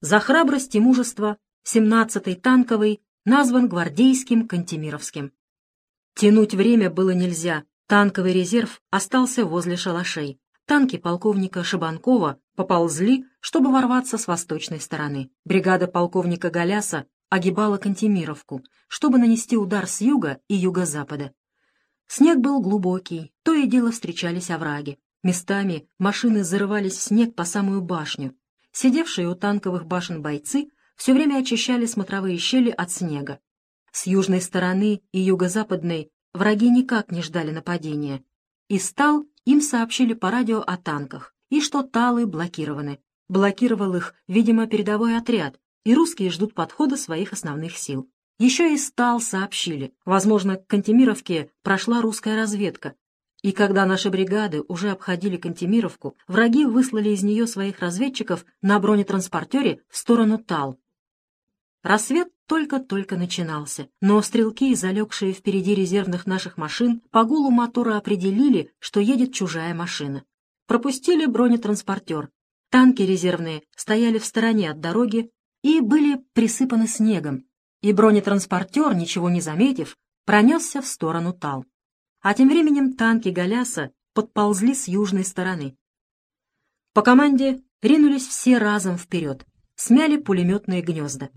За храбрость и мужество 17-й танковый назван гвардейским Кантемировским. Тянуть время было нельзя, танковый резерв остался возле шалашей. Танки полковника Шибанкова поползли, чтобы ворваться с восточной стороны. Бригада полковника Галяса огибала Кантемировку, чтобы нанести удар с юга и юго-запада. Снег был глубокий, то и дело встречались овраги. Местами машины зарывались в снег по самую башню. Сидевшие у танковых башен бойцы все время очищали смотровые щели от снега. С южной стороны и юго-западной враги никак не ждали нападения. Из Тал им сообщили по радио о танках и что Талы блокированы. Блокировал их, видимо, передовой отряд, и русские ждут подхода своих основных сил. Еще и стал сообщили, возможно, к Кантемировке прошла русская разведка, и когда наши бригады уже обходили Кантемировку, враги выслали из нее своих разведчиков на бронетранспортере в сторону Тал. Рассвет только-только начинался, но стрелки, залегшие впереди резервных наших машин, по гулу мотора определили, что едет чужая машина. Пропустили бронетранспортер. Танки резервные стояли в стороне от дороги и были присыпаны снегом, и бронетранспортер, ничего не заметив, пронесся в сторону Тал. А тем временем танки Галяса подползли с южной стороны. По команде ринулись все разом вперед, смяли пулеметные гнезда.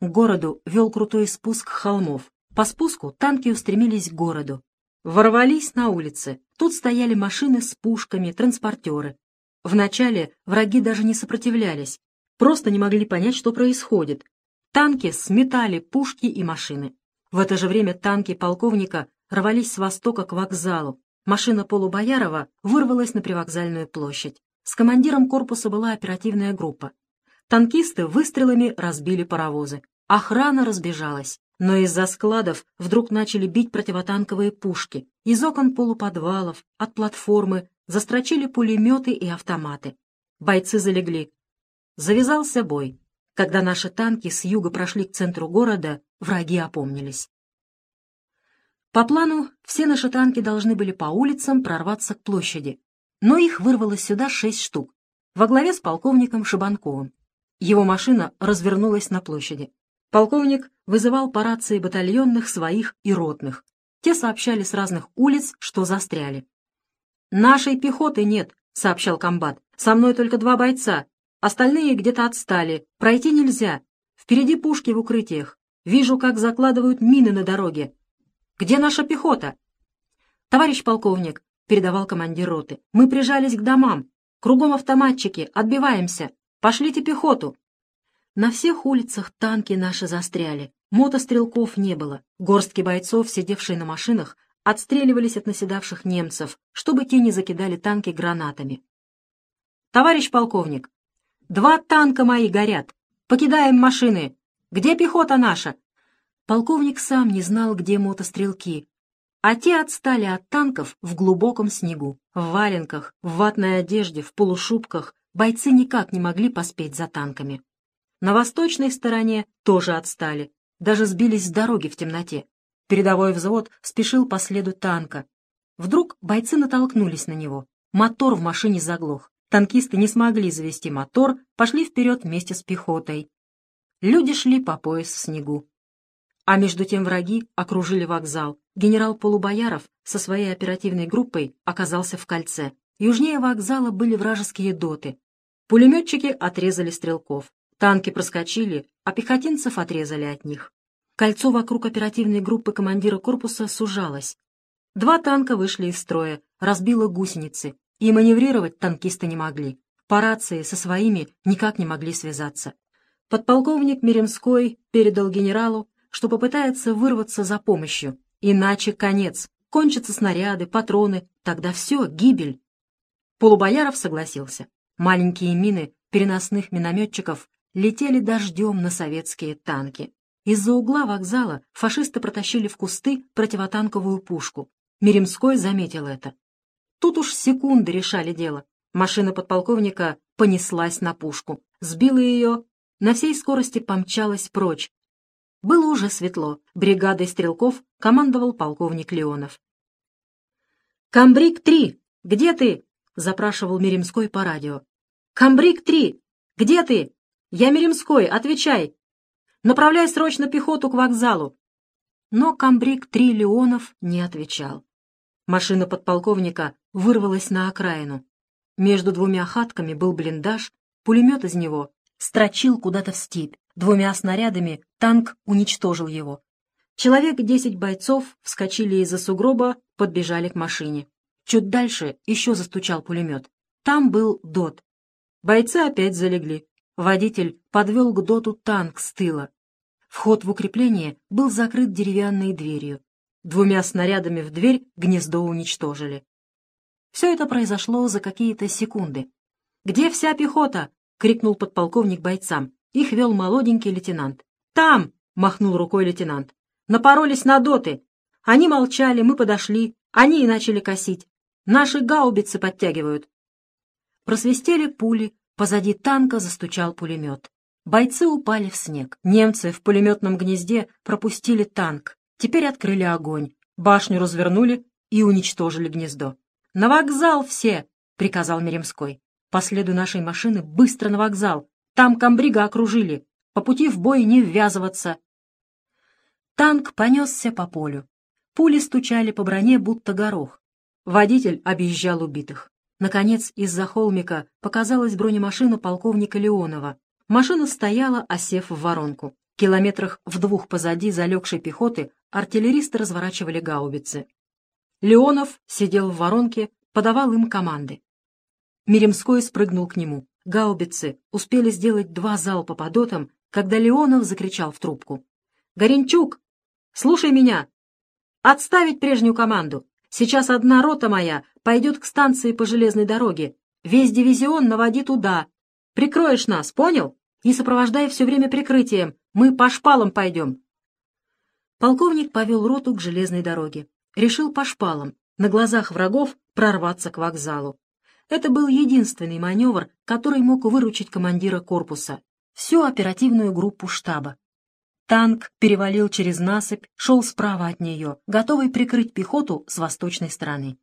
К городу вел крутой спуск холмов. По спуску танки устремились к городу. Ворвались на улицы. Тут стояли машины с пушками, транспортеры. Вначале враги даже не сопротивлялись, просто не могли понять, что происходит. Танки сметали пушки и машины. В это же время танки полковника рвались с востока к вокзалу. Машина Полубоярова вырвалась на привокзальную площадь. С командиром корпуса была оперативная группа. Танкисты выстрелами разбили паровозы. Охрана разбежалась, но из-за складов вдруг начали бить противотанковые пушки. Из окон полуподвалов, от платформы застрочили пулеметы и автоматы. Бойцы залегли. Завязался бой. Когда наши танки с юга прошли к центру города, враги опомнились. По плану, все наши танки должны были по улицам прорваться к площади, но их вырвалось сюда шесть штук, во главе с полковником Шибанковым. Его машина развернулась на площади. Полковник вызывал по рации батальонных своих и ротных. Те сообщали с разных улиц, что застряли. «Нашей пехоты нет», — сообщал комбат. «Со мной только два бойца, Остальные где-то отстали. Пройти нельзя. Впереди пушки в укрытиях. Вижу, как закладывают мины на дороге. Где наша пехота? Товарищ полковник, передавал командир роты, мы прижались к домам. Кругом автоматчики, отбиваемся. Пошлите пехоту. На всех улицах танки наши застряли. Мотострелков не было. Горстки бойцов, сидевшие на машинах, отстреливались от наседавших немцев, чтобы те не закидали танки гранатами. «Товарищ полковник, Два танка мои горят. Покидаем машины. Где пехота наша?» Полковник сам не знал, где мотострелки, а те отстали от танков в глубоком снегу. В валенках, в ватной одежде, в полушубках бойцы никак не могли поспеть за танками. На восточной стороне тоже отстали, даже сбились с дороги в темноте. Передовой взвод спешил по следу танка. Вдруг бойцы натолкнулись на него. Мотор в машине заглох. Танкисты не смогли завести мотор, пошли вперед вместе с пехотой. Люди шли по пояс в снегу. А между тем враги окружили вокзал. Генерал Полубояров со своей оперативной группой оказался в кольце. Южнее вокзала были вражеские доты. Пулеметчики отрезали стрелков. Танки проскочили, а пехотинцев отрезали от них. Кольцо вокруг оперативной группы командира корпуса сужалось. Два танка вышли из строя, разбило гусеницы, и маневрировать танкисты не могли. По рации со своими никак не могли связаться. Подполковник Меремской передал генералу, что попытается вырваться за помощью. Иначе конец. Кончатся снаряды, патроны, тогда все, гибель. Полубояров согласился. Маленькие мины переносных минометчиков летели дождем на советские танки. Из-за угла вокзала фашисты протащили в кусты противотанковую пушку. Меремской заметил это. Тут уж секунды решали дело. Машина подполковника понеслась на пушку, сбила ее, на всей скорости помчалась прочь. Было уже светло. Бригадой стрелков командовал полковник Леонов. «Камбрик-3! Где ты?» — запрашивал Меремской по радио. «Камбрик-3! Где ты?» Я Меремской, отвечай! Направляй срочно пехоту к вокзалу!» Но комбриг Три Леонов не отвечал. Машина подполковника вырвалась на окраину. Между двумя хатками был блиндаж, пулемет из него строчил куда-то в степь. Двумя снарядами танк уничтожил его. Человек десять бойцов вскочили из-за сугроба, подбежали к машине. Чуть дальше еще застучал пулемет. Там был ДОТ. Бойцы опять залегли. Водитель подвел к ДОТу танк с тыла. Вход в укрепление был закрыт деревянной дверью. Двумя снарядами в дверь гнездо уничтожили. Все это произошло за какие-то секунды. «Где вся пехота?» — крикнул подполковник бойцам. Их вел молоденький лейтенант. «Там!» — махнул рукой лейтенант. «Напоролись на доты. Они молчали, мы подошли. Они и начали косить. Наши гаубицы подтягивают». Просвистели пули, позади танка застучал пулемет. Бойцы упали в снег. Немцы в пулеметном гнезде пропустили танк. Теперь открыли огонь. Башню развернули и уничтожили гнездо. «На вокзал все!» — приказал Меремской. «По следу нашей машины быстро на вокзал. Там комбрига окружили. По пути в бой не ввязываться». Танк понесся по полю. Пули стучали по броне, будто горох. Водитель объезжал убитых. Наконец, из-за холмика показалась бронемашина полковника Леонова. Машина стояла, осев в воронку. Километрах в двух позади залегшей пехоты артиллеристы разворачивали гаубицы. Леонов сидел в воронке, подавал им команды. Меремской спрыгнул к нему. Гаубицы успели сделать два залпа по дотам, когда Леонов закричал в трубку. «Горенчук, слушай меня! Отставить прежнюю команду! Сейчас одна рота моя пойдет к станции по железной дороге. Весь дивизион наводи туда. Прикроешь нас, понял?» и сопровождай все время прикрытием. Мы по шпалам пойдем. Полковник повел роту к железной дороге. Решил по шпалам, на глазах врагов, прорваться к вокзалу. Это был единственный маневр, который мог выручить командира корпуса, всю оперативную группу штаба. Танк перевалил через насыпь, шел справа от нее, готовый прикрыть пехоту с восточной стороны.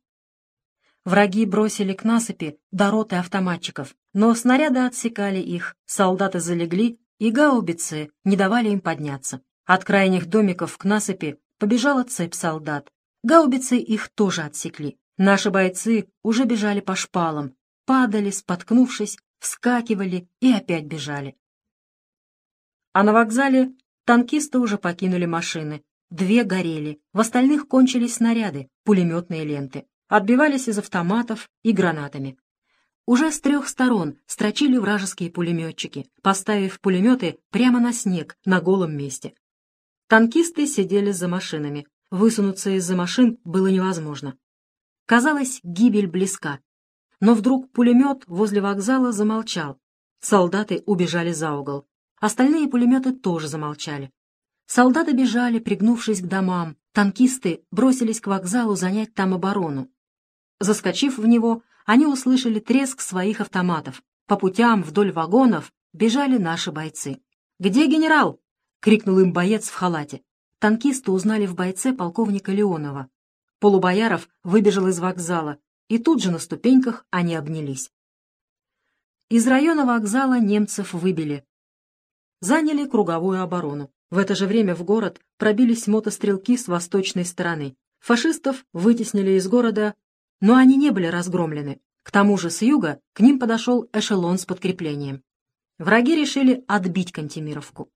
Враги бросили к насыпи до роты автоматчиков, но снаряды отсекали их, солдаты залегли, и гаубицы не давали им подняться. От крайних домиков к насыпи побежала цепь солдат. Гаубицы их тоже отсекли. Наши бойцы уже бежали по шпалам, падали, споткнувшись, вскакивали и опять бежали. А на вокзале танкисты уже покинули машины. Две горели, в остальных кончились снаряды, пулеметные ленты отбивались из автоматов и гранатами. Уже с трех сторон строчили вражеские пулеметчики, поставив пулеметы прямо на снег, на голом месте. Танкисты сидели за машинами. Высунуться из-за машин было невозможно. Казалось, гибель близка. Но вдруг пулемет возле вокзала замолчал. Солдаты убежали за угол. Остальные пулеметы тоже замолчали. Солдаты бежали, пригнувшись к домам. Танкисты бросились к вокзалу занять там оборону. Заскочив в него, они услышали треск своих автоматов. По путям вдоль вагонов бежали наши бойцы. «Где генерал?» — крикнул им боец в халате. Танкисты узнали в бойце полковника Леонова. Полубояров выбежал из вокзала, и тут же на ступеньках они обнялись. Из района вокзала немцев выбили. Заняли круговую оборону. В это же время в город пробились мотострелки с восточной стороны. Фашистов вытеснили из города но они не были разгромлены. К тому же с юга к ним подошел эшелон с подкреплением. Враги решили отбить Кантемировку.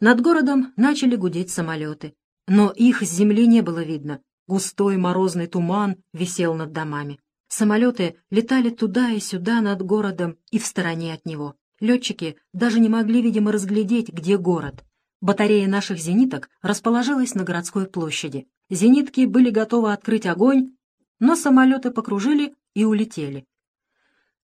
Над городом начали гудеть самолеты, но их с земли не было видно. Густой морозный туман висел над домами. Самолеты летали туда и сюда над городом и в стороне от него. Летчики даже не могли, видимо, разглядеть, где город. Батарея наших зениток расположилась на городской площади. Зенитки были готовы открыть огонь но самолеты покружили и улетели.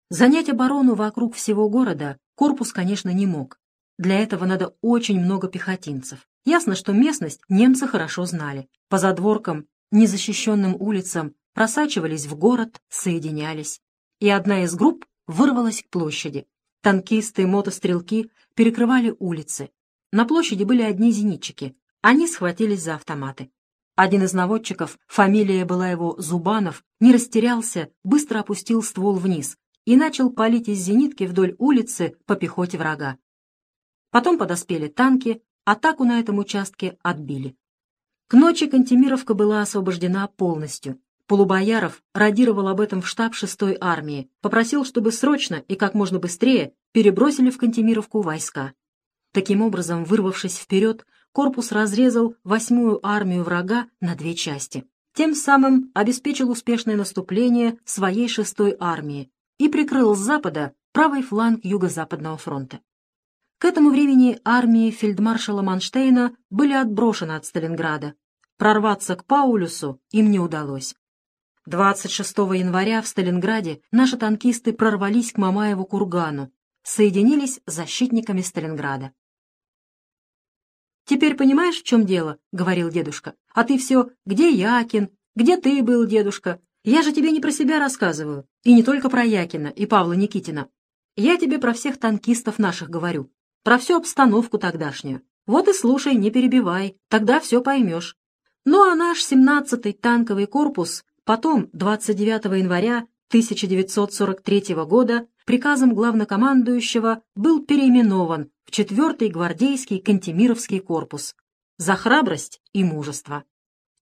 Занять оборону вокруг всего города корпус, конечно, не мог. Для этого надо очень много пехотинцев. Ясно, что местность немцы хорошо знали. По задворкам, незащищенным улицам просачивались в город, соединялись. И одна из групп вырвалась к площади. Танкисты и мотострелки перекрывали улицы. На площади были одни зенитчики. Они схватились за автоматы. Один из наводчиков, фамилия была его Зубанов, не растерялся, быстро опустил ствол вниз и начал палить из зенитки вдоль улицы по пехоте врага. Потом подоспели танки, атаку на этом участке отбили. К ночи Кантемировка была освобождена полностью. Полубояров радировал об этом в штаб 6-й армии, попросил, чтобы срочно и как можно быстрее перебросили в Кантемировку войска. Таким образом, вырвавшись вперед, корпус разрезал 8-ю армию врага на две части. Тем самым обеспечил успешное наступление своей 6-й армии и прикрыл с запада правый фланг Юго-Западного фронта. К этому времени армии фельдмаршала Манштейна были отброшены от Сталинграда. Прорваться к Паулюсу им не удалось. 26 января в Сталинграде наши танкисты прорвались к Мамаеву кургану, соединились с защитниками Сталинграда. «Теперь понимаешь, в чем дело?» — говорил дедушка. «А ты все, где Якин? Где ты был, дедушка? Я же тебе не про себя рассказываю, и не только про Якина и Павла Никитина. Я тебе про всех танкистов наших говорю про всю обстановку тогдашнюю. Вот и слушай, не перебивай, тогда все поймешь. Ну а наш 17-й танковый корпус потом, 29 января 1943 года, приказом главнокомандующего был переименован в 4-й гвардейский Кантемировский корпус за храбрость и мужество.